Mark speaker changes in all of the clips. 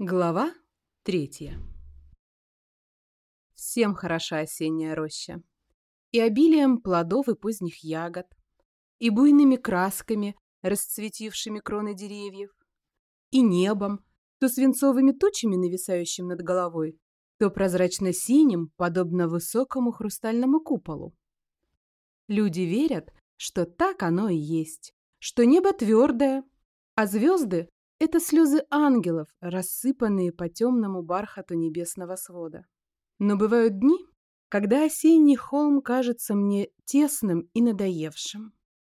Speaker 1: Глава третья Всем хороша осенняя роща. И обилием плодов и поздних ягод, и буйными красками, расцветившими кроны деревьев, и небом, то свинцовыми тучами, нависающим над головой, то прозрачно-синим, подобно высокому хрустальному куполу. Люди верят, что так оно и есть, что небо твердое, а звезды это слезы ангелов, рассыпанные по темному бархату небесного свода. Но бывают дни, когда осенний холм кажется мне тесным и надоевшим.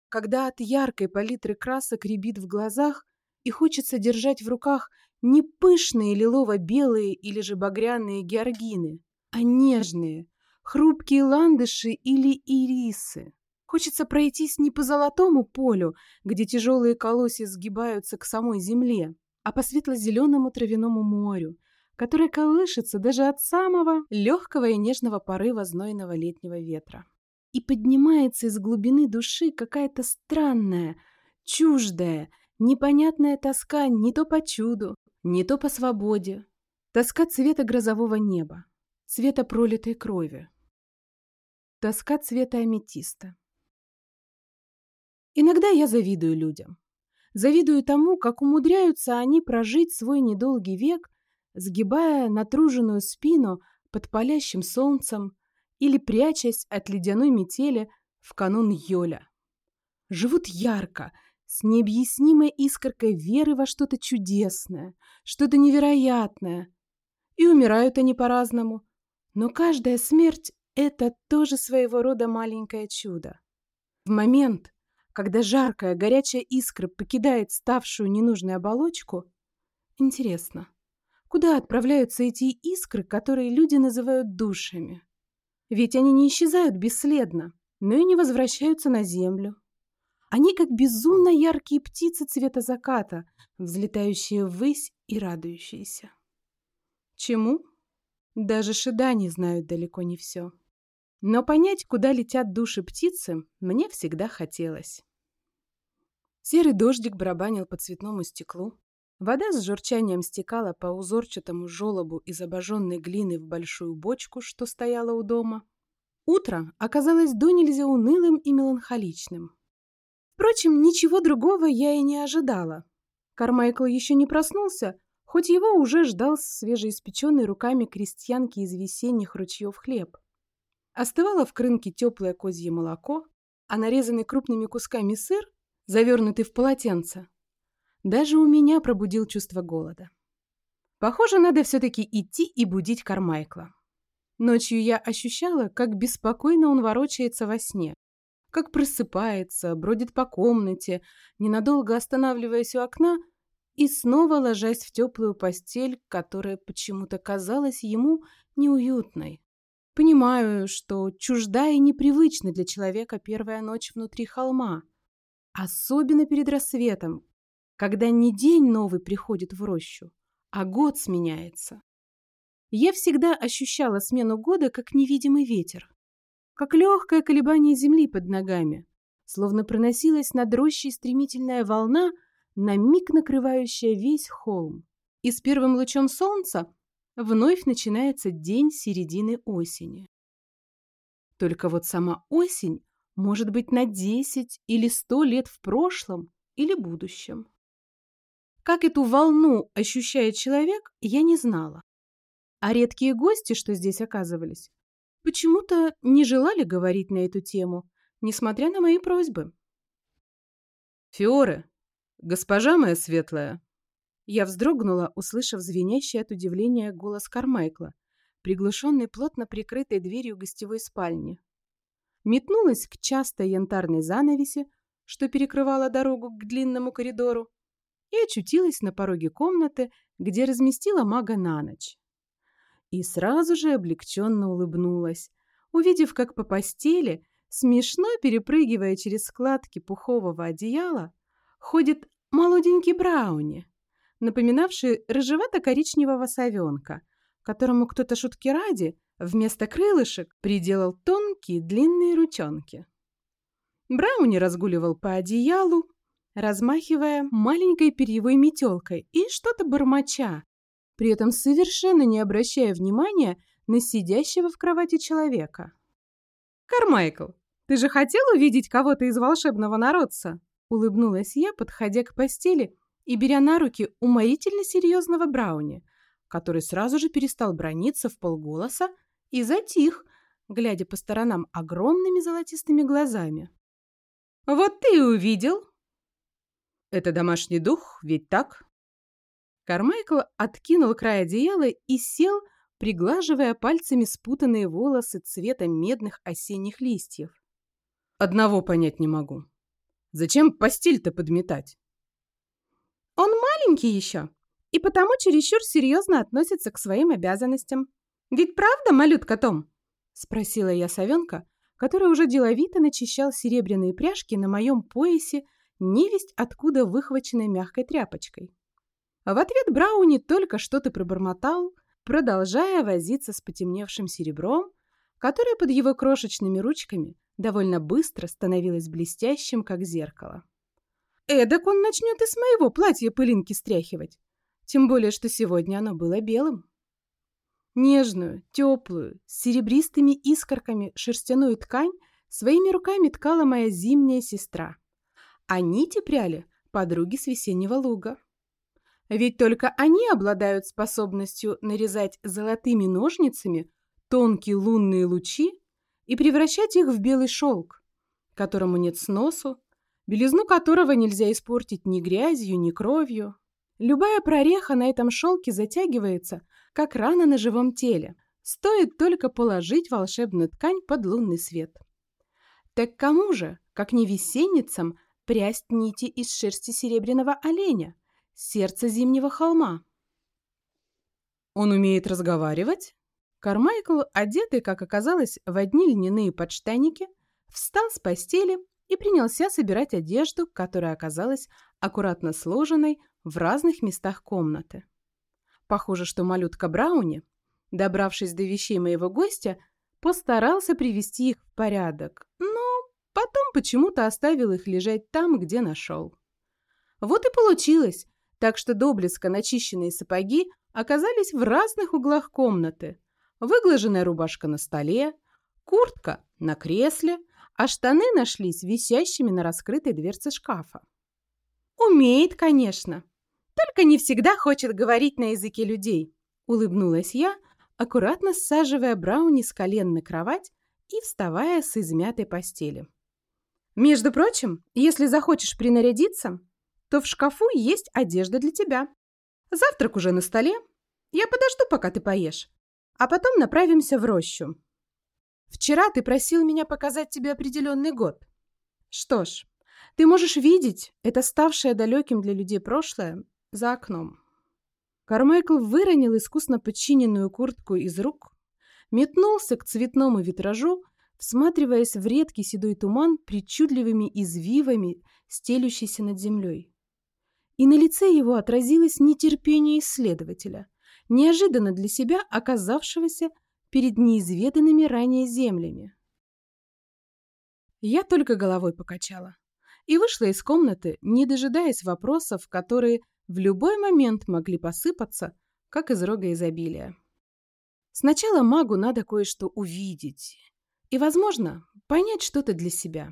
Speaker 1: Когда от яркой палитры красок рябит в глазах и хочется держать в руках не пышные лилово-белые или же багряные георгины, а нежные, хрупкие ландыши или ирисы. Хочется пройтись не по золотому полю, где тяжелые колосья сгибаются к самой земле, а по светло-зеленому травяному морю, которое колышется даже от самого легкого и нежного порыва знойного летнего ветра. И поднимается из глубины души какая-то странная, чуждая, непонятная тоска не то по чуду, не то по свободе. Тоска цвета грозового неба, цвета пролитой крови. Тоска цвета аметиста. Иногда я завидую людям. Завидую тому, как умудряются они прожить свой недолгий век, сгибая натруженную спину под палящим солнцем или прячась от ледяной метели в канун Йоля. Живут ярко, с необъяснимой искоркой веры во что-то чудесное, что-то невероятное. И умирают они по-разному. Но каждая смерть — это тоже своего рода маленькое чудо. В момент, когда жаркая, горячая искра покидает ставшую ненужной оболочку, интересно, куда отправляются эти искры, которые люди называют душами? Ведь они не исчезают бесследно, но и не возвращаются на землю. Они как безумно яркие птицы цвета заката, взлетающие ввысь и радующиеся. Чему? Даже шидани знают далеко не все. Но понять, куда летят души птицы, мне всегда хотелось. Серый дождик барабанил по цветному стеклу. Вода с журчанием стекала по узорчатому желобу из обожженной глины в большую бочку, что стояла у дома. Утро оказалось до нельзя унылым и меланхоличным. Впрочем, ничего другого я и не ожидала. Кармайкл еще не проснулся, хоть его уже ждал свежеиспеченный руками крестьянки из весенних ручьев хлеб. Остывало в крынке теплое козье молоко, а нарезанный крупными кусками сыр завернутый в полотенце, даже у меня пробудил чувство голода. Похоже, надо все-таки идти и будить Кармайкла. Ночью я ощущала, как беспокойно он ворочается во сне, как просыпается, бродит по комнате, ненадолго останавливаясь у окна и снова ложась в теплую постель, которая почему-то казалась ему неуютной. Понимаю, что чужда и непривычна для человека первая ночь внутри холма, Особенно перед рассветом, когда не день новый приходит в рощу, а год сменяется. Я всегда ощущала смену года как невидимый ветер, как легкое колебание земли под ногами, словно проносилась над рощей стремительная волна, на миг накрывающая весь холм. И с первым лучом солнца вновь начинается день середины осени. Только вот сама осень может быть, на 10 или 100 лет в прошлом или будущем. Как эту волну ощущает человек, я не знала. А редкие гости, что здесь оказывались, почему-то не желали говорить на эту тему, несмотря на мои просьбы.
Speaker 2: «Фиоре, госпожа моя светлая!»
Speaker 1: Я вздрогнула, услышав звенящий от удивления голос Кармайкла, приглушенный плотно прикрытой дверью гостевой спальни метнулась к частой янтарной занавеси, что перекрывала дорогу к длинному коридору, и очутилась на пороге комнаты, где разместила мага на ночь. И сразу же облегченно улыбнулась, увидев, как по постели, смешно перепрыгивая через складки пухового одеяла, ходит молоденький брауни, напоминавший рыжевато-коричневого совенка, которому кто-то шутки ради вместо крылышек приделал тонкие длинные ручонки. Брауни разгуливал по одеялу, размахивая маленькой перьевой метелкой и что-то бормоча, при этом совершенно не обращая внимания на сидящего в кровати человека.
Speaker 2: «Кармайкл, ты же хотел увидеть кого-то из волшебного народца?»
Speaker 1: Улыбнулась я, подходя к постели и беря на руки уморительно серьезного Брауни, который сразу же перестал брониться в полголоса и затих, глядя по сторонам огромными золотистыми глазами.
Speaker 2: «Вот ты и увидел!» «Это домашний дух, ведь так?»
Speaker 1: Кармайкл откинул край одеяла и сел, приглаживая пальцами спутанные волосы цвета медных осенних листьев.
Speaker 2: «Одного понять не могу. Зачем постель-то подметать?»
Speaker 1: «Он маленький еще, и потому чересчур серьезно относится к своим обязанностям. Ведь правда, малютка Том?» — спросила я совенка, который уже деловито начищал серебряные пряжки на моем поясе невесть откуда выхваченной мягкой тряпочкой. В ответ Брауни только что-то пробормотал, продолжая возиться с потемневшим серебром, которое под его крошечными ручками довольно быстро становилось блестящим, как зеркало. Эдак он начнет и с моего платья пылинки стряхивать, тем более, что сегодня оно было белым. Нежную, теплую, с серебристыми искорками шерстяную ткань своими руками ткала моя зимняя сестра, а нити пряли подруги с весеннего луга. Ведь только они обладают способностью нарезать золотыми ножницами тонкие лунные лучи и превращать их в белый шелк, которому нет сносу, белизну которого нельзя испортить ни грязью, ни кровью. Любая прореха на этом шелке затягивается, как рана на живом теле. Стоит только положить волшебную ткань под лунный свет. Так кому же, как не весенницам, прясть нити из шерсти серебряного оленя, сердца зимнего холма?
Speaker 2: Он умеет разговаривать?
Speaker 1: Кармайкл, одетый, как оказалось, в одни льняные подштанники, встал с постели и принялся собирать одежду, которая оказалась аккуратно сложенной в разных местах комнаты. Похоже, что малютка Брауни, добравшись до вещей моего гостя, постарался привести их в порядок, но потом почему-то оставил их лежать там, где нашел. Вот и получилось, так что до блеска начищенные сапоги оказались в разных углах комнаты – выглаженная рубашка на столе, куртка на кресле, а штаны нашлись висящими на раскрытой дверце шкафа. «Умеет, конечно, только не всегда хочет говорить на языке людей», улыбнулась я, аккуратно саживая Брауни с колен на кровать и вставая с измятой постели. «Между прочим, если захочешь принарядиться, то в шкафу есть одежда для тебя. Завтрак уже на столе. Я подожду, пока ты поешь а потом направимся в рощу. Вчера ты просил меня показать тебе определенный год. Что ж, ты можешь видеть это ставшее далеким для людей прошлое за окном. Кармайкл выронил искусно подчиненную куртку из рук, метнулся к цветному витражу, всматриваясь в редкий седой туман причудливыми извивами, стелющийся над землей. И на лице его отразилось нетерпение исследователя – неожиданно для себя оказавшегося перед неизведанными ранее землями. Я только головой покачала и вышла из комнаты, не дожидаясь вопросов, которые в любой момент могли посыпаться, как из рога изобилия. Сначала магу надо кое-что увидеть и, возможно, понять что-то для себя.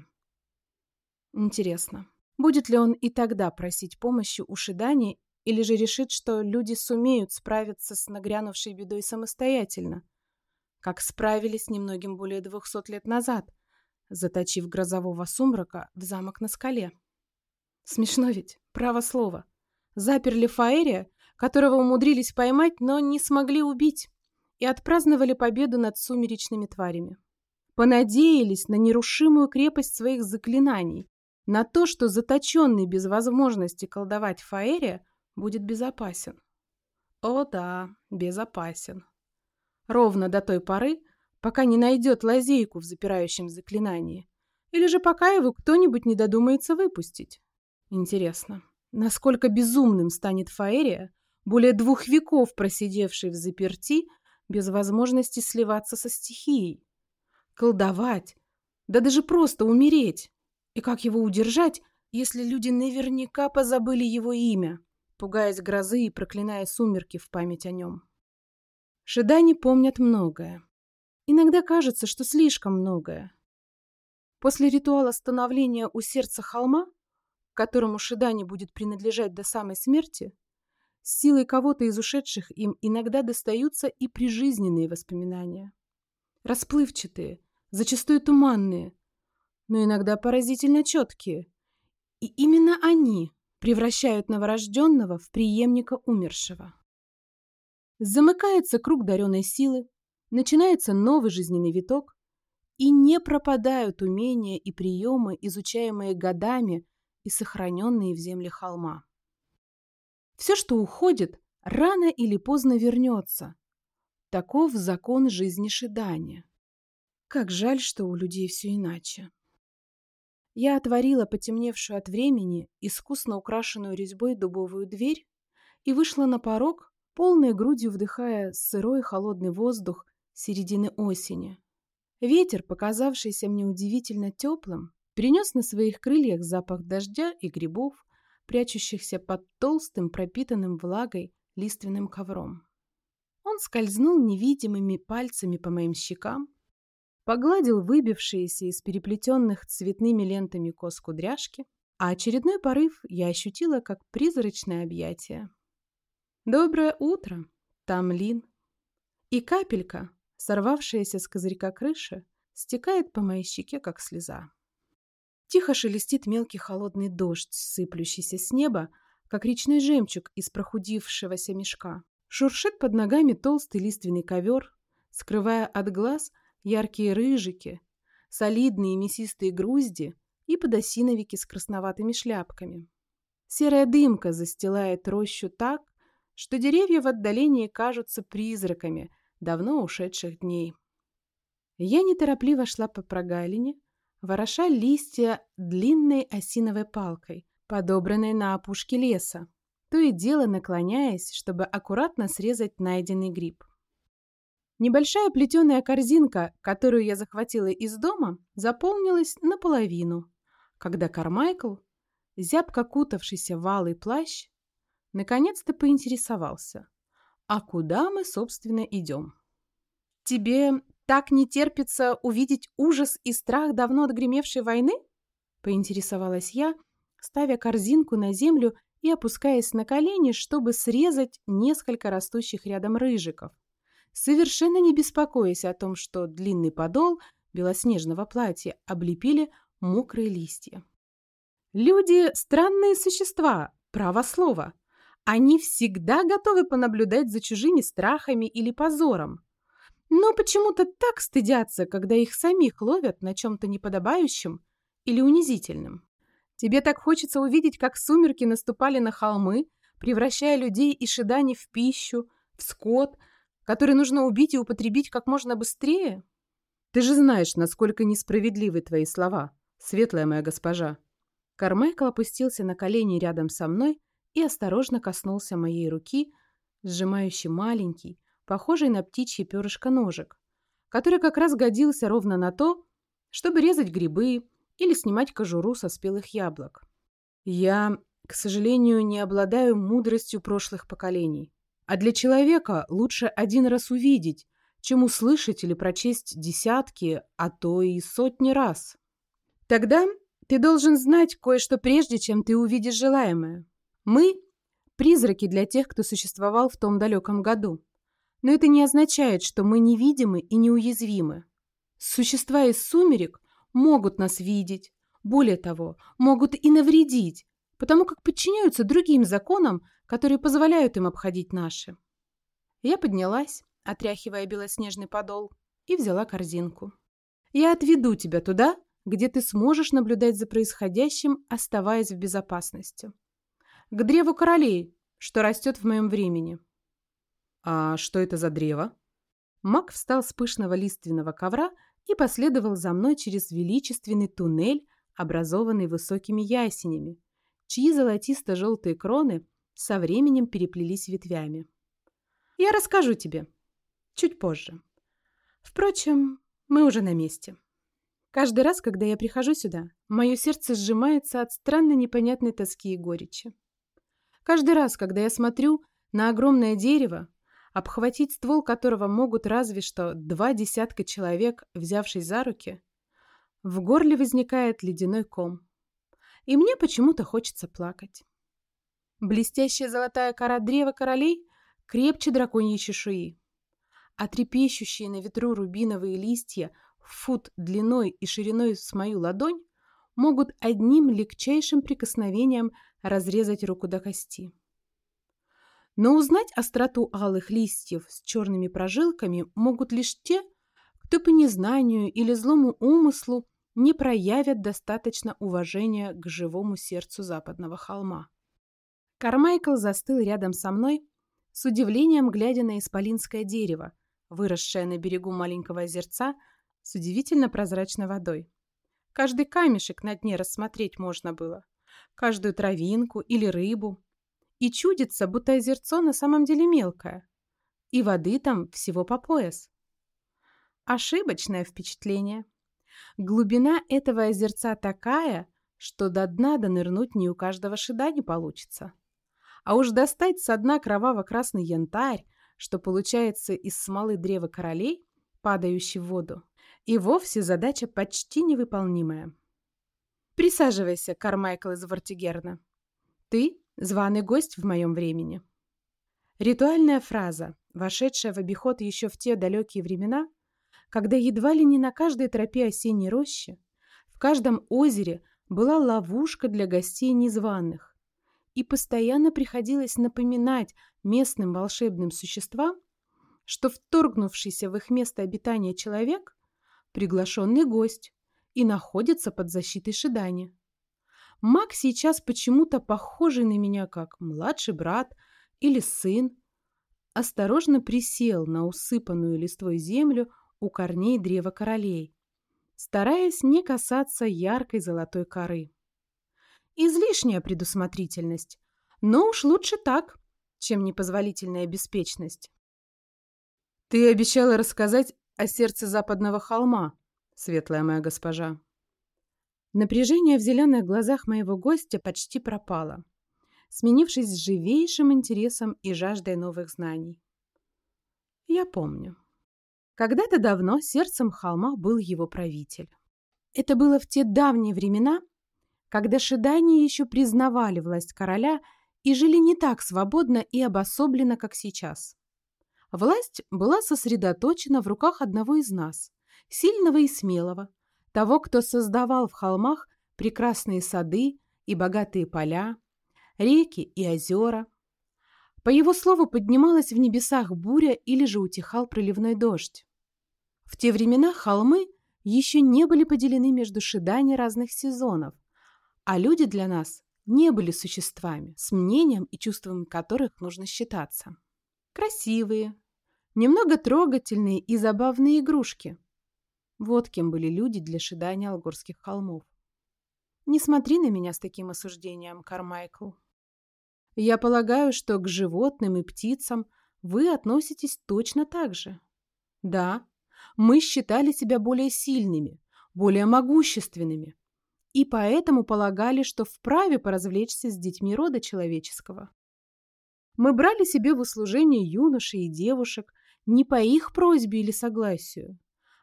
Speaker 1: Интересно, будет ли он и тогда просить помощи у Шидани или же решит, что люди сумеют справиться с нагрянувшей бедой самостоятельно, как справились немногим более двухсот лет назад, заточив грозового сумрака в замок на скале. Смешно ведь, право слово. Заперли Фаэрия, которого умудрились поймать, но не смогли убить, и отпраздновали победу над сумеречными тварями. Понадеялись на нерушимую крепость своих заклинаний, на то, что заточенный без возможности колдовать Фаэрия будет безопасен. О да, безопасен. Ровно до той поры, пока не найдет лазейку в запирающем заклинании. Или же пока его кто-нибудь не додумается выпустить. Интересно, насколько безумным станет Фаэрия, более двух веков просидевший в заперти, без возможности сливаться со стихией? Колдовать, да даже просто умереть. И как его удержать, если люди наверняка позабыли его имя? пугаясь грозы и проклиная сумерки в память о нем. Шидани помнят многое. Иногда кажется, что слишком многое. После ритуала становления у сердца холма, которому Шидани будет принадлежать до самой смерти, с силой кого-то из ушедших им иногда достаются и прижизненные воспоминания. Расплывчатые, зачастую туманные, но иногда поразительно четкие. И именно они превращают новорожденного в преемника умершего. Замыкается круг даренной силы, начинается новый жизненный виток, и не пропадают умения и приемы, изучаемые годами и сохраненные в земле холма. Все, что уходит, рано или поздно вернется. Таков закон жизни Шидани. Как жаль, что у людей все иначе. Я отворила потемневшую от времени, искусно украшенную резьбой дубовую дверь и вышла на порог, полной грудью вдыхая сырой холодный воздух середины осени. Ветер, показавшийся мне удивительно теплым, принес на своих крыльях запах дождя и грибов, прячущихся под толстым, пропитанным влагой лиственным ковром. Он скользнул невидимыми пальцами по моим щекам, погладил выбившиеся из переплетенных цветными лентами кос кудряшки, а очередной порыв я ощутила как призрачное объятие. «Доброе утро, Тамлин!» И капелька, сорвавшаяся с козырька крыши, стекает по моей щеке, как слеза. Тихо шелестит мелкий холодный дождь, сыплющийся с неба, как речной жемчуг из прохудившегося мешка. Шуршит под ногами толстый лиственный ковер, скрывая от глаз яркие рыжики, солидные мясистые грузди и подосиновики с красноватыми шляпками. Серая дымка застилает рощу так, что деревья в отдалении кажутся призраками давно ушедших дней. Я неторопливо шла по прогалине, вороша листья длинной осиновой палкой, подобранной на опушке леса, то и дело наклоняясь, чтобы аккуратно срезать найденный гриб. Небольшая плетеная корзинка, которую я захватила из дома, заполнилась наполовину, когда Кармайкл, зябко кутавшийся в алый плащ, наконец-то поинтересовался, а куда мы, собственно, идем? «Тебе так не терпится увидеть ужас и страх давно отгремевшей войны?» — поинтересовалась я, ставя корзинку на землю и опускаясь на колени, чтобы срезать несколько растущих рядом рыжиков, совершенно не беспокоясь о том, что длинный подол белоснежного платья облепили мокрые листья. «Люди — странные существа, право слово. Они всегда готовы понаблюдать за чужими страхами или позором, но почему-то так стыдятся, когда их самих ловят на чем-то неподобающем или унизительном. Тебе так хочется увидеть, как сумерки наступали на холмы, превращая людей и шидани в пищу, в скот, который нужно убить и употребить как можно быстрее? Ты же знаешь, насколько несправедливы твои слова, светлая моя госпожа. Кармайкл опустился на колени рядом со мной и осторожно коснулся моей руки, сжимающей маленький, похожий на птичье перышко ножик, который как раз годился ровно на то, чтобы резать грибы или снимать кожуру со спелых яблок. Я, к сожалению, не обладаю мудростью прошлых поколений. А для человека лучше один раз увидеть, чем услышать или прочесть десятки, а то и сотни раз. Тогда ты должен знать кое-что прежде, чем ты увидишь желаемое. Мы – призраки для тех, кто существовал в том далеком году. Но это не означает, что мы невидимы и неуязвимы. Существа из сумерек могут нас видеть, более того, могут и навредить, потому как подчиняются другим законам, которые позволяют им обходить наши. Я поднялась, отряхивая белоснежный подол, и взяла корзинку. Я отведу тебя туда, где ты сможешь наблюдать за происходящим, оставаясь в безопасности. К древу королей, что растет в моем времени. «А что это за древо?» Мак встал с пышного лиственного ковра и последовал за мной через величественный туннель, образованный высокими ясенями, чьи золотисто-желтые кроны со временем переплелись ветвями. «Я расскажу тебе. Чуть позже. Впрочем, мы уже на месте. Каждый раз, когда я прихожу сюда, мое сердце сжимается от странно непонятной тоски и горечи. Каждый раз, когда я смотрю на огромное дерево, обхватить ствол которого могут разве что два десятка человек, взявшись за руки, в горле возникает ледяной ком. И мне почему-то хочется плакать. Блестящая золотая кора древа королей крепче драконьей чешуи, а трепещущие на ветру рубиновые листья фут длиной и шириной с мою ладонь могут одним легчайшим прикосновением разрезать руку до кости. Но узнать остроту алых листьев с черными прожилками могут лишь те, кто по незнанию или злому умыслу не проявят достаточно уважения к живому сердцу западного холма. Кармайкл застыл рядом со мной, с удивлением глядя на исполинское дерево, выросшее на берегу маленького озерца с удивительно прозрачной водой. Каждый камешек на дне рассмотреть можно было. Каждую травинку или рыбу. И чудится, будто озерцо на самом деле мелкое. И воды там всего по пояс. Ошибочное впечатление. Глубина этого озерца такая, что до дна донырнуть не у каждого шида не получится. А уж достать со дна кроваво-красный янтарь, что получается из смолы древа королей, падающий в воду, и вовсе задача почти невыполнимая. Присаживайся, Кармайкл из Вортигерна. Ты – званый гость в моем времени. Ритуальная фраза, вошедшая в обиход еще в те далекие времена, когда едва ли не на каждой тропе осенней рощи, в каждом озере была ловушка для гостей незваных, и постоянно приходилось напоминать местным волшебным существам, что вторгнувшийся в их место обитания человек приглашенный гость и находится под защитой Шидани. Маг сейчас почему-то похожий на меня как младший брат или сын, осторожно присел на усыпанную листвой землю у корней древа королей, стараясь не касаться яркой золотой коры. Излишняя предусмотрительность, но уж лучше так, чем непозволительная беспечность. «Ты обещала рассказать о сердце западного холма, светлая моя госпожа. Напряжение в зеленых глазах моего гостя почти пропало, сменившись живейшим интересом и жаждой новых знаний. Я помню. Когда-то давно сердцем холма был его правитель. Это было в те давние времена, когда шидане еще признавали власть короля и жили не так свободно и обособленно, как сейчас. Власть была сосредоточена в руках одного из нас, сильного и смелого, того, кто создавал в холмах прекрасные сады и богатые поля, реки и озера. По его слову поднималась в небесах буря или же утихал проливной дождь. В те времена холмы еще не были поделены между шидани разных сезонов, а люди для нас не были существами, с мнением и чувством которых нужно считаться красивые, немного трогательные и забавные игрушки. Вот кем были люди для шидания Алгорских холмов. Не смотри на меня с таким осуждением, Кармайкл. Я полагаю, что к животным и птицам вы относитесь точно так же. Да, мы считали себя более сильными, более могущественными, и поэтому полагали, что вправе поразвлечься с детьми рода человеческого. Мы брали себе в услужение юношей и девушек не по их просьбе или согласию,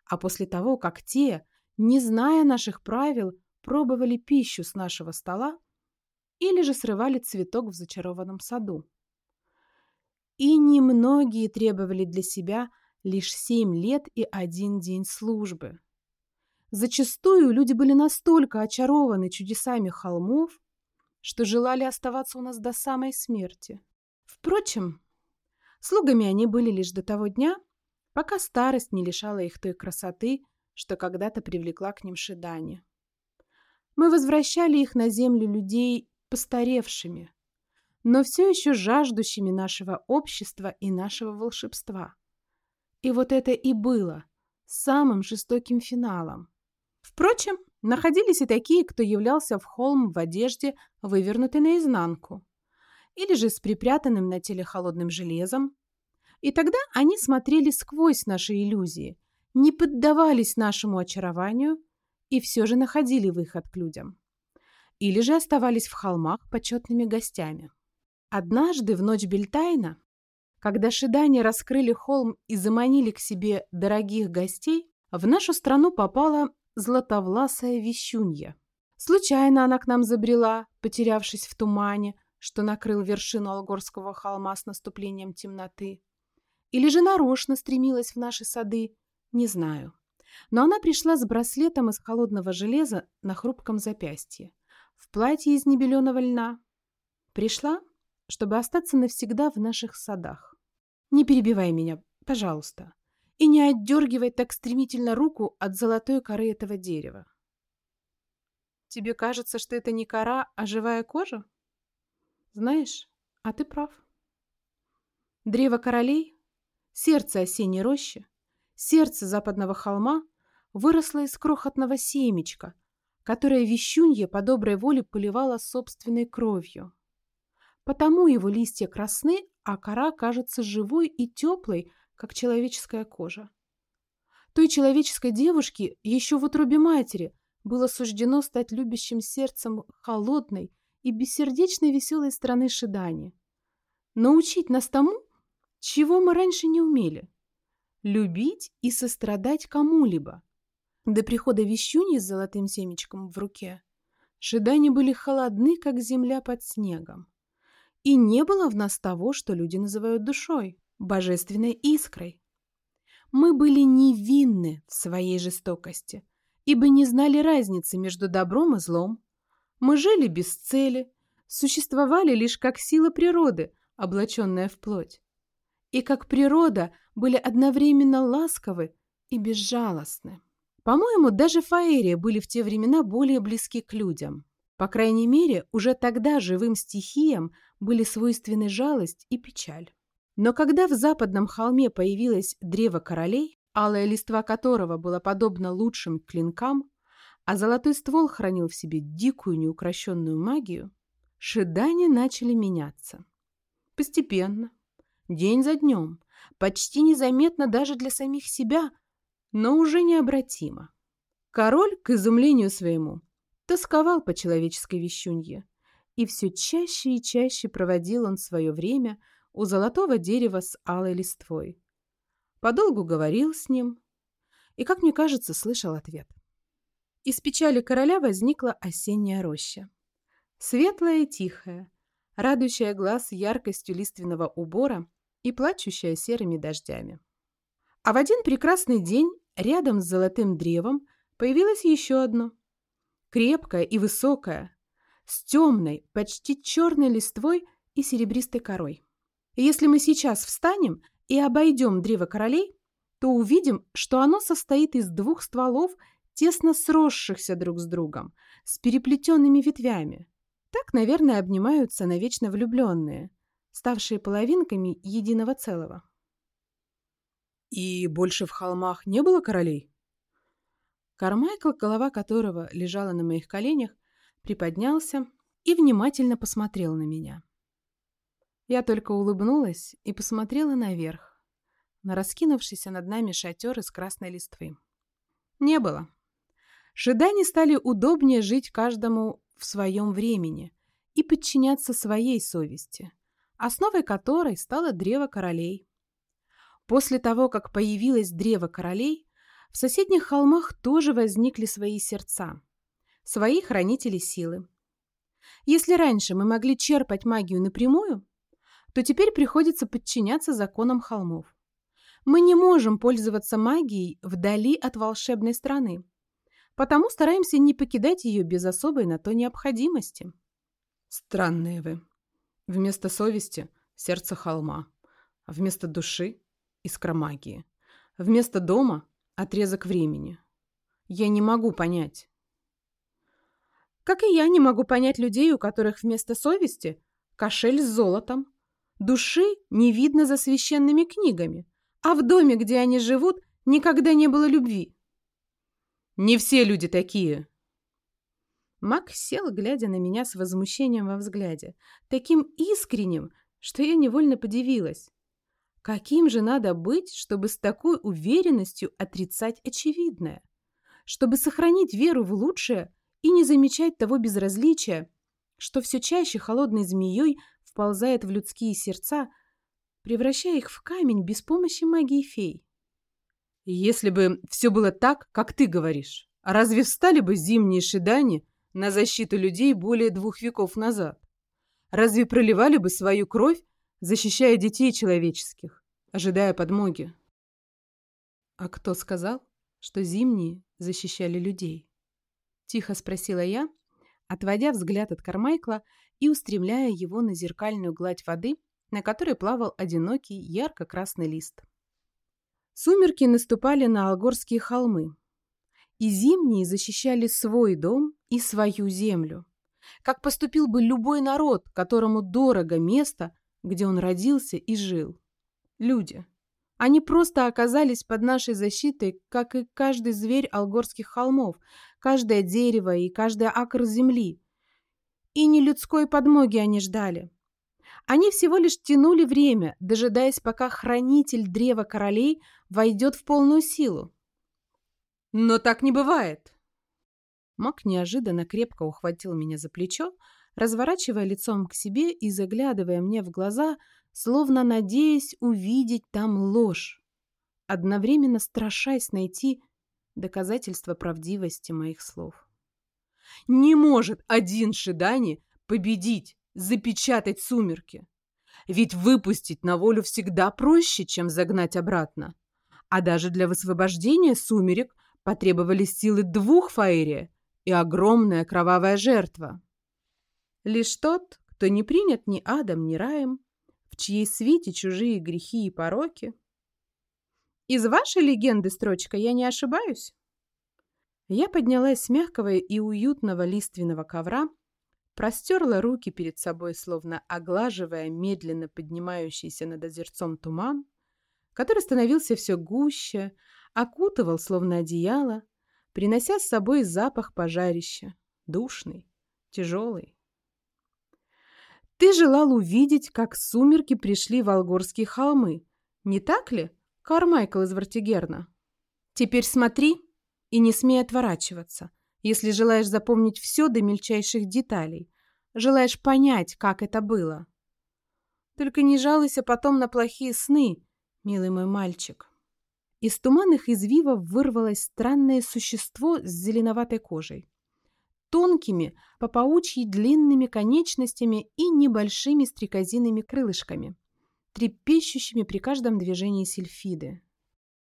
Speaker 1: а после того, как те, не зная наших правил, пробовали пищу с нашего стола или же срывали цветок в зачарованном саду. И немногие требовали для себя лишь семь лет и один день службы. Зачастую люди были настолько очарованы чудесами холмов, что желали оставаться у нас до самой смерти. Впрочем, слугами они были лишь до того дня, пока старость не лишала их той красоты, что когда-то привлекла к ним Шидани. Мы возвращали их на землю людей постаревшими, но все еще жаждущими нашего общества и нашего волшебства. И вот это и было самым жестоким финалом. Впрочем, находились и такие, кто являлся в холм в одежде, вывернутой наизнанку или же с припрятанным на теле холодным железом. И тогда они смотрели сквозь наши иллюзии, не поддавались нашему очарованию и все же находили выход к людям. Или же оставались в холмах почетными гостями. Однажды в ночь Бельтайна, когда шидане раскрыли холм и заманили к себе дорогих гостей, в нашу страну попала златовласая вещунья. Случайно она к нам забрела, потерявшись в тумане, что накрыл вершину Алгорского холма с наступлением темноты. Или же нарочно стремилась в наши сады, не знаю. Но она пришла с браслетом из холодного железа на хрупком запястье, в платье из небеленого льна. Пришла, чтобы остаться навсегда в наших садах. Не перебивай меня, пожалуйста, и не отдергивай так стремительно руку от золотой коры этого дерева. Тебе кажется, что это не кора, а живая кожа? Знаешь, а ты прав. Древо королей, сердце осенней рощи, сердце западного холма выросло из крохотного семечка, которое вещунье по доброй воле поливало собственной кровью. Потому его листья красны, а кора кажется живой и теплой, как человеческая кожа. Той человеческой девушке еще в утробе матери было суждено стать любящим сердцем холодной, и бессердечной веселой страны Шидани. Научить нас тому, чего мы раньше не умели. Любить и сострадать кому-либо. До прихода вещуни с золотым семечком в руке Шидани были холодны, как земля под снегом. И не было в нас того, что люди называют душой, божественной искрой. Мы были невинны в своей жестокости, ибо не знали разницы между добром и злом, мы жили без цели, существовали лишь как сила природы, облаченная в плоть. И как природа были одновременно ласковы и безжалостны. По-моему, даже фаерия были в те времена более близки к людям. По крайней мере, уже тогда живым стихиям были свойственны жалость и печаль. Но когда в западном холме появилось древо королей, алая листва которого была подобна лучшим клинкам, а золотой ствол хранил в себе дикую неукрощенную магию, шидани начали меняться. Постепенно, день за днем, почти незаметно даже для самих себя, но уже необратимо. Король, к изумлению своему, тосковал по человеческой вещунье, и все чаще и чаще проводил он свое время у золотого дерева с алой листвой. Подолгу говорил с ним и, как мне кажется, слышал ответ. Из печали короля возникла осенняя роща. Светлая и тихая, радующая глаз яркостью лиственного убора и плачущая серыми дождями. А в один прекрасный день рядом с золотым древом появилось еще одно. Крепкое и высокое, с темной, почти черной листвой и серебристой корой. И если мы сейчас встанем и обойдем древо королей, то увидим, что оно состоит из двух стволов тесно сросшихся друг с другом, с переплетенными ветвями. Так, наверное, обнимаются навечно влюбленные, ставшие половинками единого целого.
Speaker 2: И больше в холмах не было королей?
Speaker 1: Кармайкл, голова которого лежала на моих коленях, приподнялся и внимательно посмотрел на меня. Я только улыбнулась и посмотрела наверх, на раскинувшийся над нами шатер из красной листвы. Не было. Шидане стали удобнее жить каждому в своем времени и подчиняться своей совести, основой которой стало древо королей. После того, как появилось древо королей, в соседних холмах тоже возникли свои сердца, свои хранители силы. Если раньше мы могли черпать магию напрямую, то теперь приходится подчиняться законам холмов. Мы не можем пользоваться магией вдали от волшебной страны, потому стараемся не покидать ее без особой на то необходимости.
Speaker 2: Странные вы. Вместо совести – сердце холма, а вместо души – искра магии. Вместо дома – отрезок времени. Я не могу понять.
Speaker 1: Как и я не могу понять людей, у которых вместо совести – кошель с золотом. Души не видно за священными книгами, а в доме, где они живут, никогда не было любви.
Speaker 2: Не все люди такие.
Speaker 1: Мак сел, глядя на меня с возмущением во взгляде, таким искренним, что я невольно подивилась. Каким же надо быть, чтобы с такой уверенностью отрицать очевидное? Чтобы сохранить веру в лучшее и не замечать того безразличия, что все чаще холодной змеей вползает в людские сердца, превращая их в камень без помощи магии фей.
Speaker 2: Если бы все было так, как ты говоришь, разве встали бы зимние шидани на защиту людей более двух веков назад? Разве проливали бы свою кровь, защищая детей человеческих, ожидая подмоги?
Speaker 1: А кто сказал, что зимние защищали людей? Тихо спросила я, отводя взгляд от Кармайкла и устремляя его на зеркальную гладь воды, на которой плавал одинокий ярко-красный лист. Сумерки наступали на Алгорские холмы, и зимние защищали свой дом и свою землю, как поступил бы любой народ, которому дорого место, где он родился и жил. Люди. Они просто оказались под нашей защитой, как и каждый зверь Алгорских холмов, каждое дерево и каждый акр земли. И не людской подмоги они ждали. Они всего лишь тянули время, дожидаясь, пока хранитель древа королей войдет в полную силу.
Speaker 2: Но так не бывает.
Speaker 1: Мак неожиданно крепко ухватил меня за плечо, разворачивая лицом к себе и заглядывая мне в глаза, словно надеясь увидеть там ложь, одновременно страшась найти доказательства правдивости моих слов.
Speaker 2: «Не может один Шидани победить запечатать сумерки. Ведь выпустить на волю всегда проще, чем загнать обратно. А даже для высвобождения сумерек потребовались силы двух фаерия и огромная кровавая жертва.
Speaker 1: Лишь тот, кто не принят ни адом, ни раем, в чьей свете чужие грехи и пороки. Из вашей легенды строчка я не ошибаюсь? Я поднялась с мягкого и уютного лиственного ковра, простерла руки перед собой, словно оглаживая медленно поднимающийся над озерцом туман, который становился все гуще, окутывал, словно одеяло, принося с собой запах пожарища, душный, тяжелый. Ты желал увидеть, как сумерки пришли в Алгорские холмы, не так ли, Кармайкл из Вартигерна? Теперь смотри и не смей отворачиваться, если желаешь запомнить все до мельчайших деталей, желаешь понять, как это было. Только не жалуйся потом на плохие сны, милый мой мальчик. Из туманных извивов вырвалось странное существо с зеленоватой кожей. Тонкими, по паучьи длинными конечностями и небольшими стрекозиными крылышками, трепещущими при каждом движении сильфиды.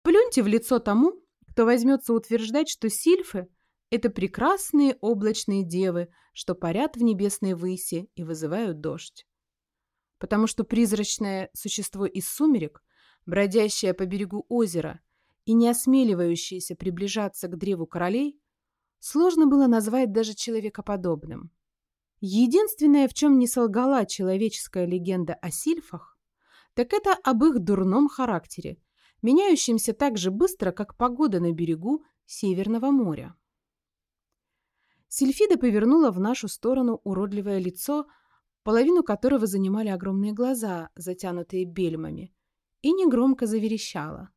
Speaker 1: Плюньте в лицо тому, кто возьмется утверждать, что сильфы это прекрасные облачные девы, что парят в небесной выси и вызывают дождь. Потому что призрачное существо из сумерек, бродящее по берегу озера и не осмеливающееся приближаться к древу королей, сложно было назвать даже человекоподобным. Единственное, в чем не солгала человеческая легенда о сильфах, так это об их дурном характере, меняющемся так же быстро, как погода на берегу Северного моря. Сильфида повернула в нашу сторону уродливое лицо, половину которого занимали огромные глаза, затянутые бельмами, и негромко заверещала.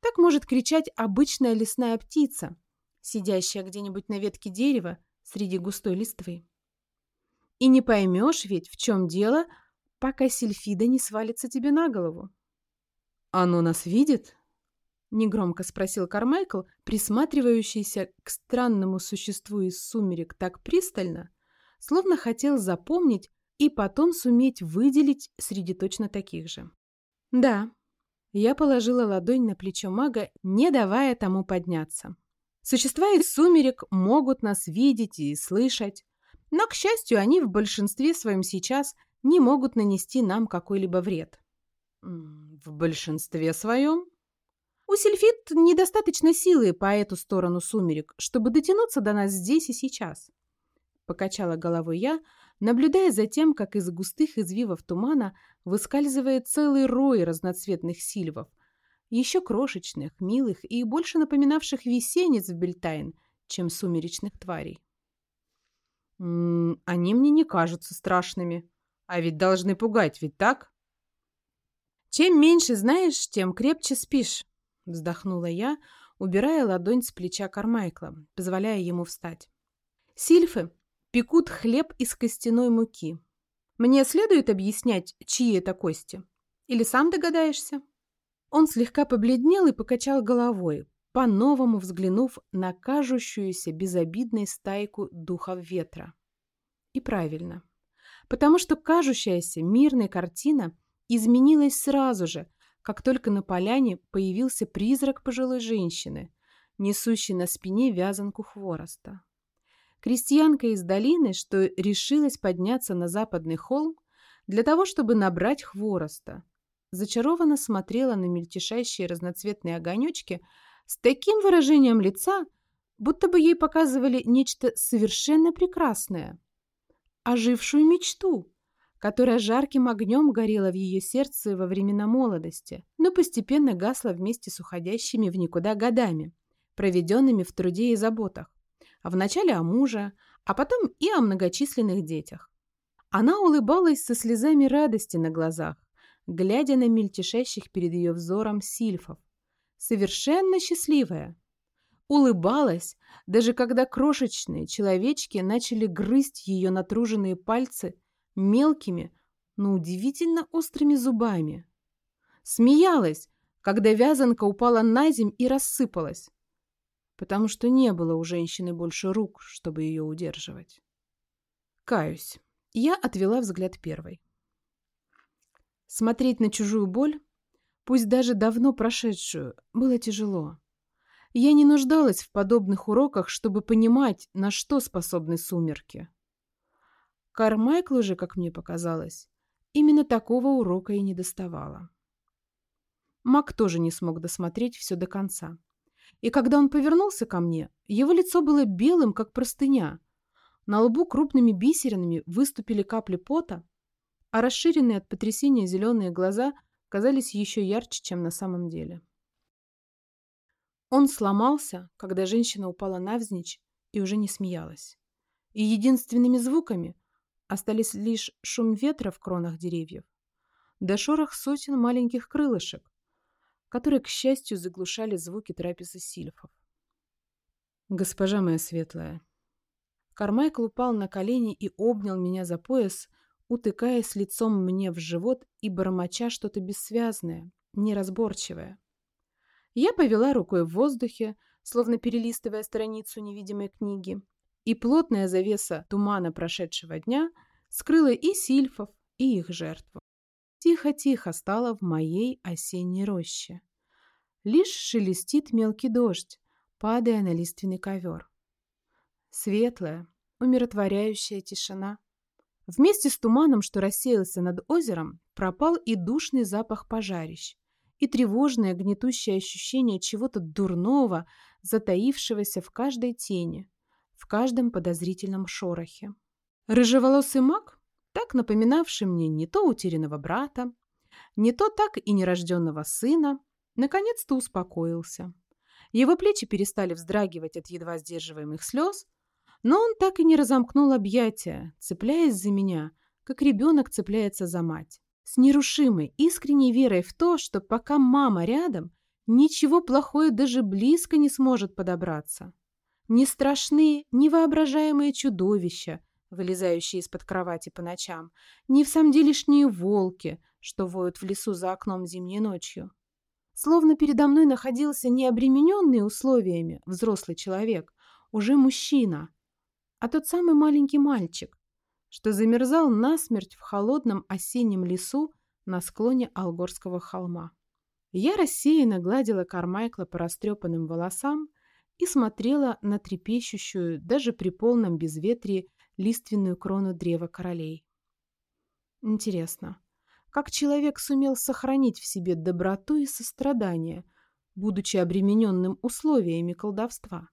Speaker 1: Так может кричать обычная лесная птица, сидящая где-нибудь на ветке дерева среди густой листвы. И не поймешь ведь, в чем дело, пока Сильфида не свалится тебе на голову.
Speaker 2: «Оно нас видит?»
Speaker 1: — негромко спросил Кармайкл, присматривающийся к странному существу из сумерек так пристально, словно хотел запомнить и потом суметь выделить среди точно таких же. «Да». Я положила ладонь на плечо мага, не давая тому подняться. Существа из сумерек могут нас видеть и слышать, но, к счастью, они в большинстве своем сейчас не могут нанести нам какой-либо вред.
Speaker 2: «В большинстве своем?»
Speaker 1: У Сильфит недостаточно силы по эту сторону сумерек, чтобы дотянуться до нас здесь и сейчас. Покачала головой я, наблюдая за тем, как из густых извивов тумана выскальзывает целый рой разноцветных сильвов, еще крошечных, милых и больше напоминавших весенец в Бельтайн, чем сумеречных тварей.
Speaker 2: «М -м, «Они мне не кажутся страшными, а ведь должны пугать, ведь так?»
Speaker 1: «Чем меньше знаешь, тем крепче спишь», вздохнула я, убирая ладонь с плеча Кармайкла, позволяя ему встать. Сильфы пекут хлеб из костяной муки. Мне следует объяснять, чьи это кости? Или сам догадаешься?» Он слегка побледнел и покачал головой, по-новому взглянув на кажущуюся безобидной стайку духов ветра. И правильно. Потому что кажущаяся мирная картина изменилась сразу же, как только на поляне появился призрак пожилой женщины, несущий на спине вязанку хвороста. Крестьянка из долины, что решилась подняться на западный холм для того, чтобы набрать хвороста, зачарованно смотрела на мельтешащие разноцветные огонечки с таким выражением лица, будто бы ей показывали нечто совершенно прекрасное. Ожившую мечту, которая жарким огнем горела в ее сердце во времена молодости, но постепенно гасла вместе с уходящими в никуда годами, проведенными в труде и заботах а вначале о муже, а потом и о многочисленных детях. Она улыбалась со слезами радости на глазах, глядя на мельтешащих перед ее взором сильфов. Совершенно счастливая. Улыбалась, даже когда крошечные человечки начали грызть ее натруженные пальцы мелкими, но удивительно острыми зубами. Смеялась, когда вязанка упала на земь и рассыпалась потому что не было у женщины больше рук, чтобы ее удерживать. Каюсь. Я отвела взгляд первой. Смотреть на чужую боль, пусть даже давно прошедшую, было тяжело. Я не нуждалась в подобных уроках, чтобы понимать, на что способны сумерки. Кармайклу же, как мне показалось, именно такого урока и не доставало. Мак тоже не смог досмотреть все до конца. И когда он повернулся ко мне, его лицо было белым, как простыня. На лбу крупными бисеринами выступили капли пота, а расширенные от потрясения зеленые глаза казались еще ярче, чем на самом деле. Он сломался, когда женщина упала навзничь и уже не смеялась. И единственными звуками остались лишь шум ветра в кронах деревьев, да шорох сотен маленьких крылышек, которые, к счастью, заглушали звуки трапезы сильфов. «Госпожа моя светлая». Кармайкл упал на колени и обнял меня за пояс, утыкаясь лицом мне в живот и бормоча что-то бессвязное, неразборчивое. Я повела рукой в воздухе, словно перелистывая страницу невидимой книги, и плотная завеса тумана прошедшего дня скрыла и сильфов, и их жертву тихо-тихо стало в моей осенней роще. Лишь шелестит мелкий дождь, падая на лиственный ковер. Светлая, умиротворяющая тишина. Вместе с туманом, что рассеялся над озером, пропал и душный запах пожарищ, и тревожное гнетущее ощущение чего-то дурного, затаившегося в каждой тени, в каждом подозрительном шорохе. Рыжеволосый маг так напоминавший мне не то утерянного брата, не то так и нерожденного сына, наконец-то успокоился. Его плечи перестали вздрагивать от едва сдерживаемых слез, но он так и не разомкнул объятия, цепляясь за меня, как ребенок цепляется за мать. С нерушимой, искренней верой в то, что пока мама рядом, ничего плохое даже близко не сможет подобраться. Не страшные, невоображаемые чудовища, вылезающие из-под кровати по ночам, не в самом делешние волки, что воют в лесу за окном зимней ночью. Словно передо мной находился не обремененный условиями взрослый человек, уже мужчина, а тот самый маленький мальчик, что замерзал насмерть в холодном осеннем лесу на склоне Алгорского холма. Я рассеянно гладила Кармайкла по растрепанным волосам и смотрела на трепещущую даже при полном безветрии лиственную крону древа королей. Интересно, как человек сумел сохранить в себе доброту и сострадание, будучи обремененным условиями колдовства,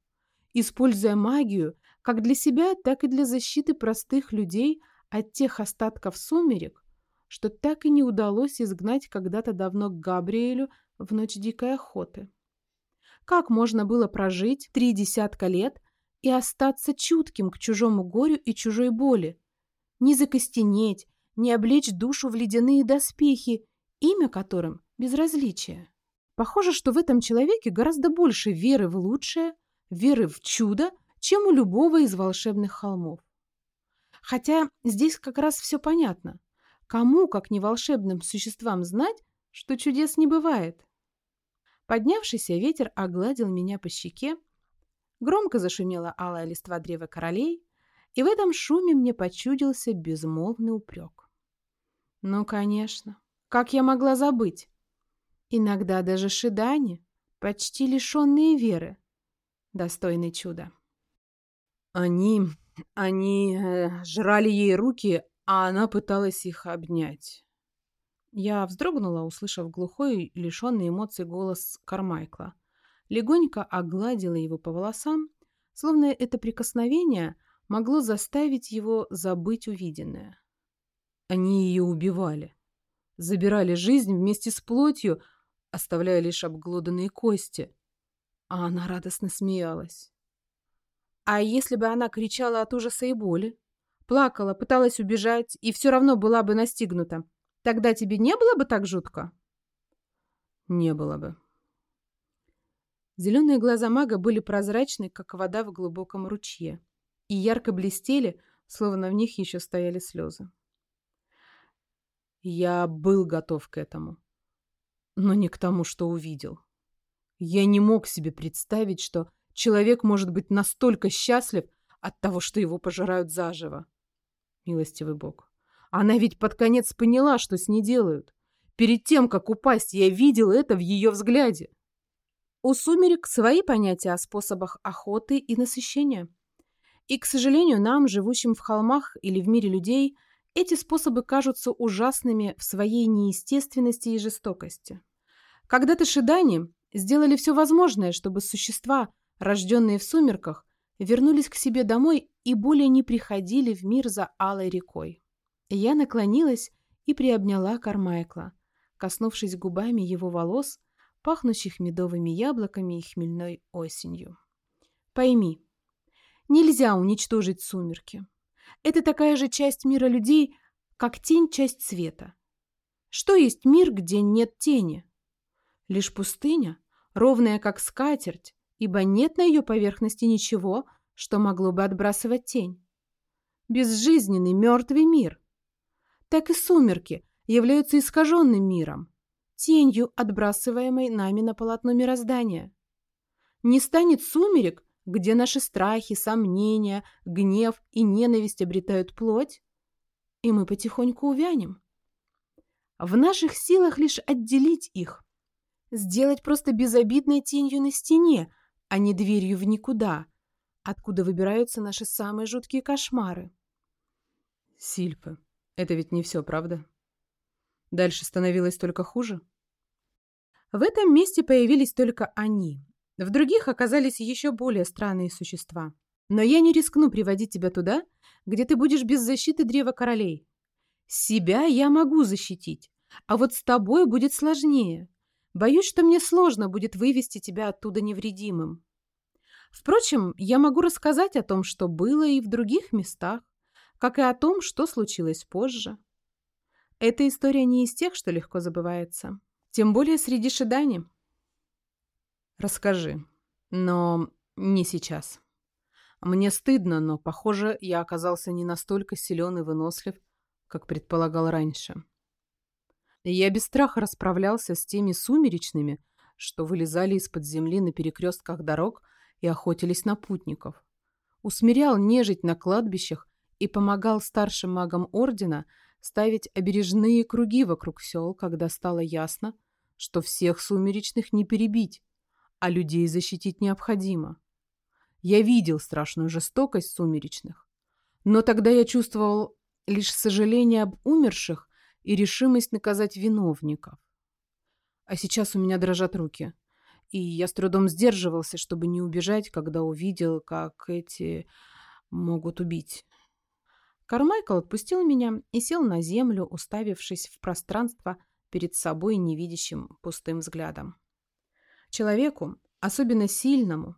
Speaker 1: используя магию как для себя, так и для защиты простых людей от тех остатков сумерек, что так и не удалось изгнать когда-то давно Габриэлю в ночь дикой охоты. Как можно было прожить три десятка лет и остаться чутким к чужому горю и чужой боли. Не закостенеть, не облечь душу в ледяные доспехи, имя которым – безразличие. Похоже, что в этом человеке гораздо больше веры в лучшее, веры в чудо, чем у любого из волшебных холмов. Хотя здесь как раз все понятно. Кому, как не волшебным существам, знать, что чудес не бывает? Поднявшийся ветер огладил меня по щеке, громко зашумела алая листва древа королей, и в этом шуме мне почудился безмолвный упрек. Ну, конечно, как я могла забыть? Иногда даже шидане, почти лишенные веры, достойны чуда.
Speaker 2: Они... они э, жрали ей руки, а она пыталась их обнять.
Speaker 1: Я вздрогнула, услышав глухой, лишенный эмоций голос Кармайкла. Легонько огладила его по волосам, словно это прикосновение могло заставить его забыть увиденное.
Speaker 2: Они ее убивали. Забирали жизнь вместе с плотью, оставляя лишь обглоданные кости. А она радостно смеялась.
Speaker 1: А если бы она кричала от ужаса и боли? Плакала, пыталась убежать и все равно была бы настигнута. Тогда тебе не было бы так жутко?
Speaker 2: Не было бы.
Speaker 1: Зеленые глаза мага были прозрачны, как вода в глубоком ручье, и ярко блестели, словно в них еще стояли слезы.
Speaker 2: Я был готов к этому, но не к тому, что увидел. Я не мог себе представить, что человек может быть настолько счастлив от того, что его пожирают заживо. Милостивый Бог. Она ведь под конец поняла, что с ней делают. Перед тем, как упасть, я видел это в ее взгляде.
Speaker 1: У сумерек свои понятия о способах охоты и насыщения. И, к сожалению, нам, живущим в холмах или в мире людей, эти способы кажутся ужасными в своей неестественности и жестокости. Когда-то шидане сделали все возможное, чтобы существа, рожденные в сумерках, вернулись к себе домой и более не приходили в мир за алой рекой. Я наклонилась и приобняла Кармайкла, коснувшись губами его волос, пахнущих медовыми яблоками и хмельной осенью. Пойми, нельзя уничтожить сумерки. Это такая же часть мира людей, как тень часть света. Что есть мир, где нет тени? Лишь пустыня, ровная как скатерть, ибо нет на ее поверхности ничего, что могло бы отбрасывать тень. Безжизненный мертвый мир. Так и сумерки являются искаженным миром, тенью, отбрасываемой нами на полотно мироздания. Не станет сумерек, где наши страхи, сомнения, гнев и ненависть обретают плоть, и мы потихоньку увянем. В наших силах лишь отделить их, сделать просто безобидной тенью на стене, а не дверью в никуда, откуда выбираются наши самые жуткие кошмары.
Speaker 2: Сильпа, это ведь не все, правда? Дальше становилось только хуже?
Speaker 1: В этом месте появились только они, в других оказались еще более странные существа. Но я не рискну приводить тебя туда, где ты будешь без защиты древа королей. Себя я могу защитить, а вот с тобой будет сложнее. Боюсь, что мне сложно будет вывести тебя оттуда невредимым. Впрочем, я могу рассказать о том, что было и в других местах, как и о том, что случилось позже. Эта история не из тех, что легко забывается. Тем более среди шидани.
Speaker 2: Расскажи. Но не сейчас. Мне стыдно, но, похоже, я оказался не настолько силен и вынослив, как предполагал раньше. я без страха расправлялся с теми сумеречными, что вылезали из-под земли на перекрестках дорог и охотились на путников. Усмирял нежить на кладбищах и помогал старшим магам Ордена ставить обережные круги вокруг сел, когда стало ясно, что всех сумеречных не перебить, а людей защитить необходимо. Я видел страшную жестокость сумеречных, но тогда я чувствовал лишь сожаление об умерших и решимость наказать виновников. А сейчас у меня дрожат руки, и я с трудом сдерживался, чтобы не убежать, когда увидел, как эти могут убить.
Speaker 1: Кармайкл отпустил меня и сел на землю, уставившись в пространство перед собой невидящим пустым взглядом. Человеку, особенно сильному,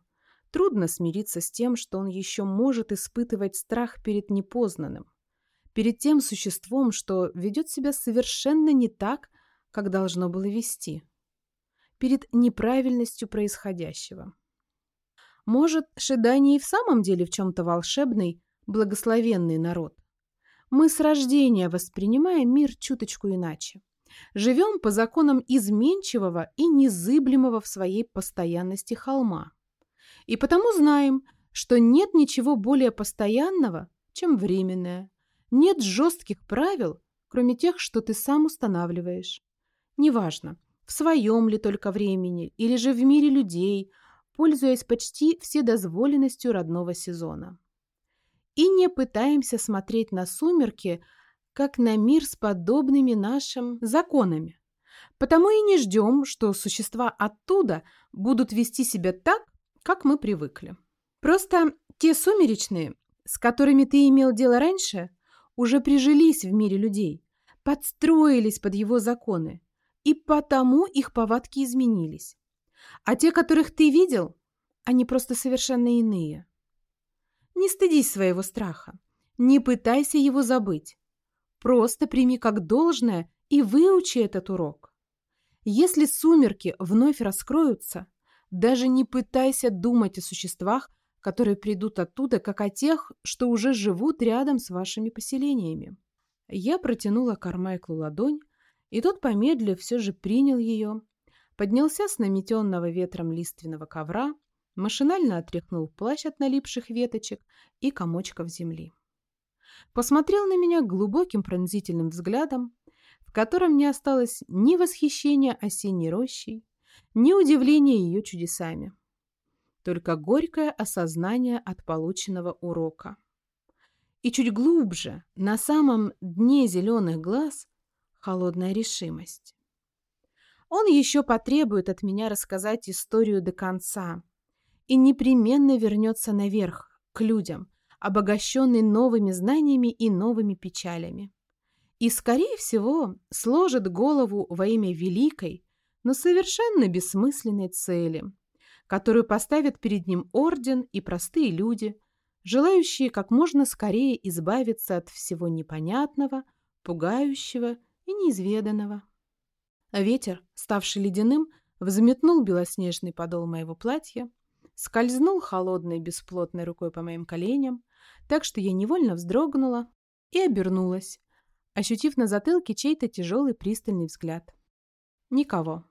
Speaker 1: трудно смириться с тем, что он еще может испытывать страх перед непознанным, перед тем существом, что ведет себя совершенно не так, как должно было вести, перед неправильностью происходящего. Может, Шидани и в самом деле в чем-то волшебный, благословенный народ, Мы с рождения воспринимаем мир чуточку иначе. Живем по законам изменчивого и незыблемого в своей постоянности холма. И потому знаем, что нет ничего более постоянного, чем временное. Нет жестких правил, кроме тех, что ты сам устанавливаешь. Неважно, в своем ли только времени, или же в мире людей, пользуясь почти вседозволенностью родного сезона. И не пытаемся смотреть на сумерки – как на мир с подобными нашим законами. Потому и не ждем, что существа оттуда будут вести себя так, как мы привыкли. Просто те сумеречные, с которыми ты имел дело раньше, уже прижились в мире людей, подстроились под его законы, и потому их повадки изменились. А те, которых ты видел, они просто совершенно иные. Не стыдись своего страха, не пытайся его забыть. Просто прими как должное и выучи этот урок. Если сумерки вновь раскроются, даже не пытайся думать о существах, которые придут оттуда, как о тех, что уже живут рядом с вашими поселениями. Я протянула Кармайклу ладонь, и тот, помедлив, все же принял ее, поднялся с наметенного ветром лиственного ковра, машинально отряхнул плащ от налипших веточек и комочков земли посмотрел на меня глубоким пронзительным взглядом, в котором не осталось ни восхищения осенней рощей, ни удивления ее чудесами. Только горькое осознание от полученного урока. И чуть глубже, на самом дне зеленых глаз, холодная решимость. Он еще потребует от меня рассказать историю до конца и непременно вернется наверх, к людям, обогащенный новыми знаниями и новыми печалями. И, скорее всего, сложит голову во имя великой, но совершенно бессмысленной цели, которую поставят перед ним орден и простые люди, желающие как можно скорее избавиться от всего непонятного, пугающего и неизведанного. Ветер, ставший ледяным, взметнул белоснежный подол моего платья, скользнул холодной бесплотной рукой по моим коленям, так что я невольно вздрогнула и обернулась, ощутив на затылке чей-то тяжелый пристальный взгляд. Никого.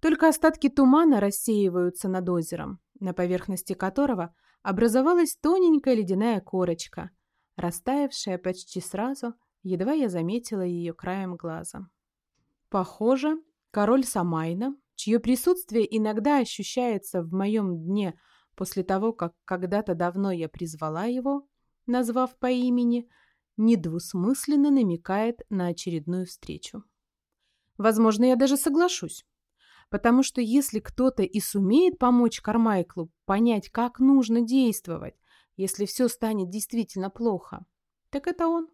Speaker 1: Только остатки тумана рассеиваются над озером, на поверхности которого образовалась тоненькая ледяная корочка, растаявшая почти сразу, едва я заметила ее краем глаза. Похоже, король Самайна, чье присутствие иногда ощущается в моем дне после того, как когда-то давно я призвала его, назвав по имени, недвусмысленно намекает на очередную встречу. Возможно, я даже соглашусь. Потому что если кто-то и сумеет помочь Кармайклу понять, как нужно действовать, если все станет действительно плохо, так это он.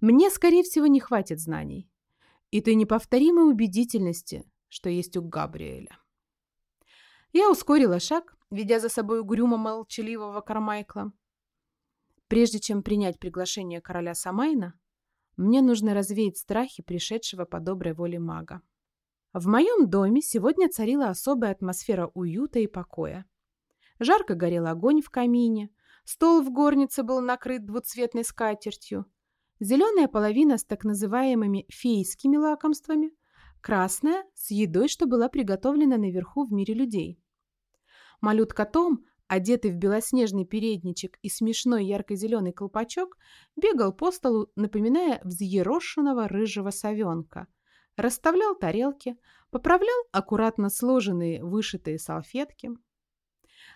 Speaker 1: Мне, скорее всего, не хватит знаний. И той неповторимой убедительности, что есть у Габриэля. Я ускорила шаг, ведя за собой угрюмо молчаливого Кармайкла. Прежде чем принять приглашение короля Самайна, мне нужно развеять страхи пришедшего по доброй воле мага. В моем доме сегодня царила особая атмосфера уюта и покоя. Жарко горел огонь в камине, стол в горнице был накрыт двуцветной скатертью, зеленая половина с так называемыми фейскими лакомствами, красная с едой, что была приготовлена наверху в мире людей. Малютка Том одетый в белоснежный передничек и смешной ярко-зеленый колпачок, бегал по столу, напоминая взъерошенного рыжего совенка. Расставлял тарелки, поправлял аккуратно сложенные вышитые салфетки.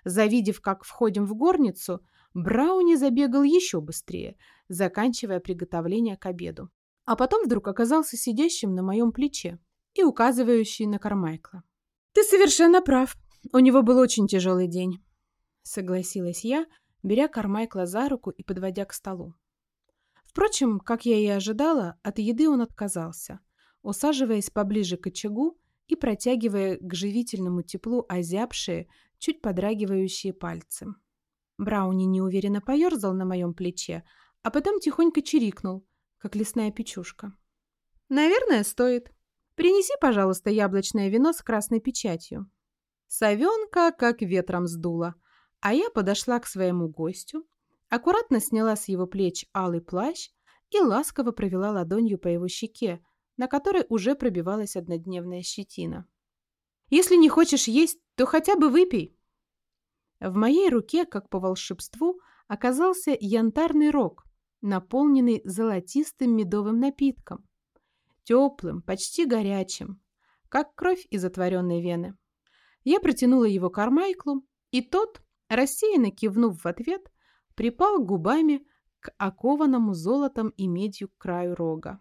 Speaker 1: Завидев, как входим в горницу, Брауни забегал еще быстрее, заканчивая приготовление к обеду. А потом вдруг оказался сидящим на моем плече и указывающий на Кармайкла. «Ты совершенно прав. У него был очень тяжелый день согласилась я, беря Кармайкла за руку и подводя к столу. Впрочем, как я и ожидала, от еды он отказался, усаживаясь поближе к очагу и протягивая к живительному теплу озябшие, чуть подрагивающие пальцы. Брауни неуверенно поерзал на моем плече, а потом тихонько чирикнул, как лесная печушка. «Наверное, стоит. Принеси, пожалуйста, яблочное вино с красной печатью». Совенка как ветром сдуло – а я подошла к своему гостю, аккуратно сняла с его плеч алый плащ и ласково провела ладонью по его щеке, на которой уже пробивалась однодневная щетина. «Если не хочешь есть, то хотя бы выпей!» В моей руке, как по волшебству, оказался янтарный рог, наполненный золотистым медовым напитком, теплым, почти горячим, как кровь из отворенной вены. Я протянула его Кармайклу, и тот, рассеянно кивнув в ответ, припал губами к окованному золотом и медью краю рога.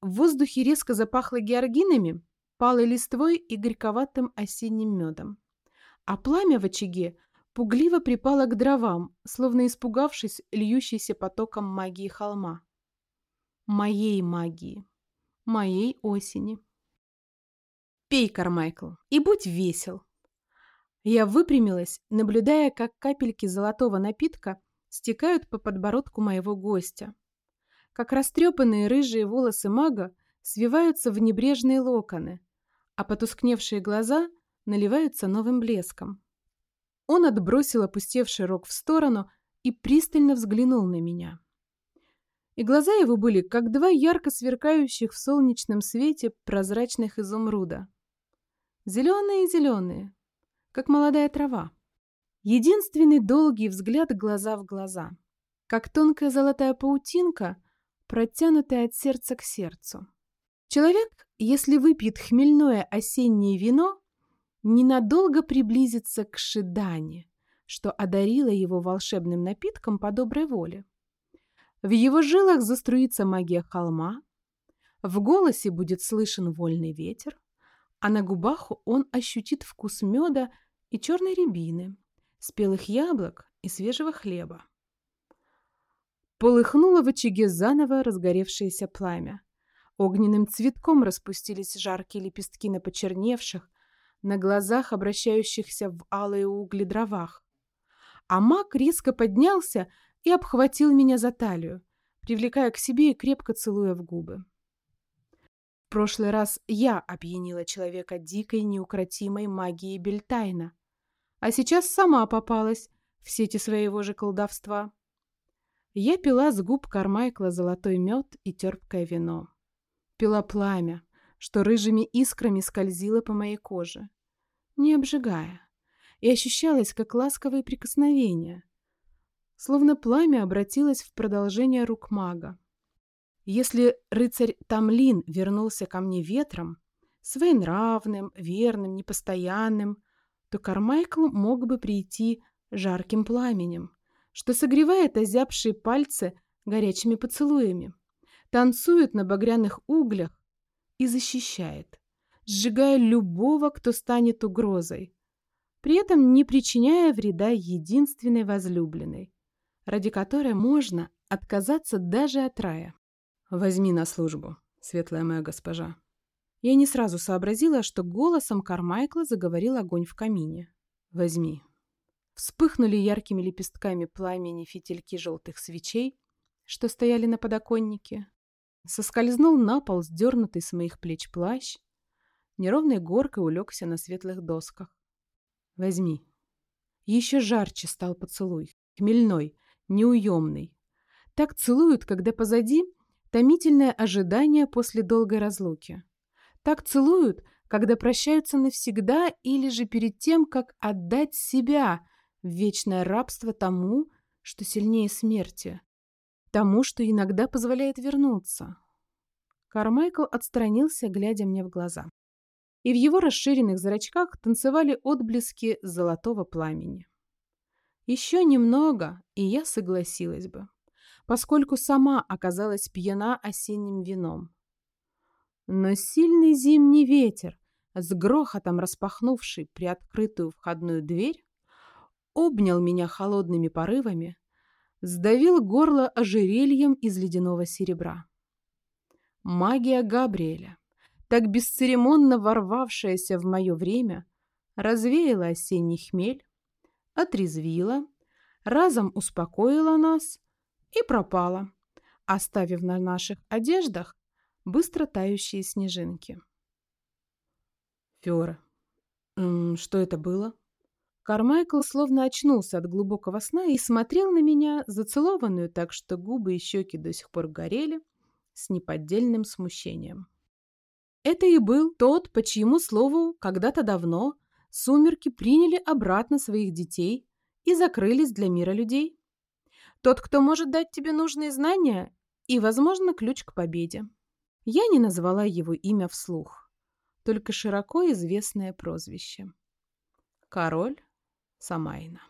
Speaker 1: В воздухе резко запахло георгинами, палой листвой и горьковатым осенним медом. А пламя в очаге пугливо припало к дровам, словно испугавшись льющейся потоком магии холма. Моей магии. Моей осени. Пей, Кармайкл, и будь весел. Я выпрямилась, наблюдая, как капельки золотого напитка стекают по подбородку моего гостя. Как растрепанные рыжие волосы мага свиваются в небрежные локоны, а потускневшие глаза наливаются новым блеском. Он отбросил опустевший рог в сторону и пристально взглянул на меня. И глаза его были, как два ярко сверкающих в солнечном свете прозрачных изумруда. Зеленые-зеленые, как молодая трава. Единственный долгий взгляд глаза в глаза, как тонкая золотая паутинка, протянутая от сердца к сердцу. Человек, если выпьет хмельное осеннее вино, ненадолго приблизится к Шидане, что одарила его волшебным напитком по доброй воле. В его жилах заструится магия холма, в голосе будет слышен вольный ветер, а на губах он ощутит вкус меда и черной рябины, спелых яблок и свежего хлеба. Полыхнуло в очаге заново разгоревшееся пламя. Огненным цветком распустились жаркие лепестки на почерневших, на глазах обращающихся в алые угли дровах. А маг резко поднялся и обхватил меня за талию, привлекая к себе и крепко целуя в губы. Прошлый раз я опьянила человека дикой, неукротимой магией Бельтайна, а сейчас сама попалась в сети своего же колдовства. Я пила с губ Кармайкла золотой мед и терпкое вино. Пила пламя, что рыжими искрами скользило по моей коже, не обжигая, и ощущалось, как ласковые прикосновения, словно пламя обратилось в продолжение рук мага. Если рыцарь Тамлин вернулся ко мне ветром, своенравным, верным, непостоянным, то Кармайкл мог бы прийти жарким пламенем, что согревает озябшие пальцы горячими поцелуями, танцует на багряных углях и защищает, сжигая любого, кто станет угрозой, при этом не причиняя вреда единственной возлюбленной, ради которой можно отказаться даже от рая. «Возьми на службу, светлая моя госпожа». Я не сразу сообразила, что голосом Кармайкла заговорил огонь в камине. «Возьми». Вспыхнули яркими лепестками пламени фитильки желтых свечей, что стояли на подоконнике. Соскользнул на пол сдернутый с моих плеч плащ. Неровной горкой улегся на светлых досках. «Возьми». Еще жарче стал поцелуй, хмельной, неуемный. Так целуют, когда позади Томительное ожидание после долгой разлуки. Так целуют, когда прощаются навсегда или же перед тем, как отдать себя в вечное рабство тому, что сильнее смерти, тому, что иногда позволяет вернуться. Кармайкл отстранился, глядя мне в глаза. И в его расширенных зрачках танцевали отблески золотого пламени. Еще немного, и я согласилась бы поскольку сама оказалась пьяна осенним вином. Но сильный зимний ветер, с грохотом распахнувший приоткрытую входную дверь, обнял меня холодными порывами, сдавил горло ожерельем из ледяного серебра. Магия Габриэля, так бесцеремонно ворвавшаяся в мое время, развеяла осенний хмель, отрезвила, разом успокоила нас и пропала, оставив на наших одеждах быстро тающие снежинки. Фиора, что это было? Кармайкл словно очнулся от глубокого сна и смотрел на меня, зацелованную так, что губы и щеки до сих пор горели, с неподдельным смущением. Это и был тот, по чьему слову, когда-то давно сумерки приняли обратно своих детей и закрылись для мира людей. Тот, кто может дать тебе нужные знания и, возможно, ключ к победе. Я не назвала его имя вслух, только широко известное прозвище. Король Самайна.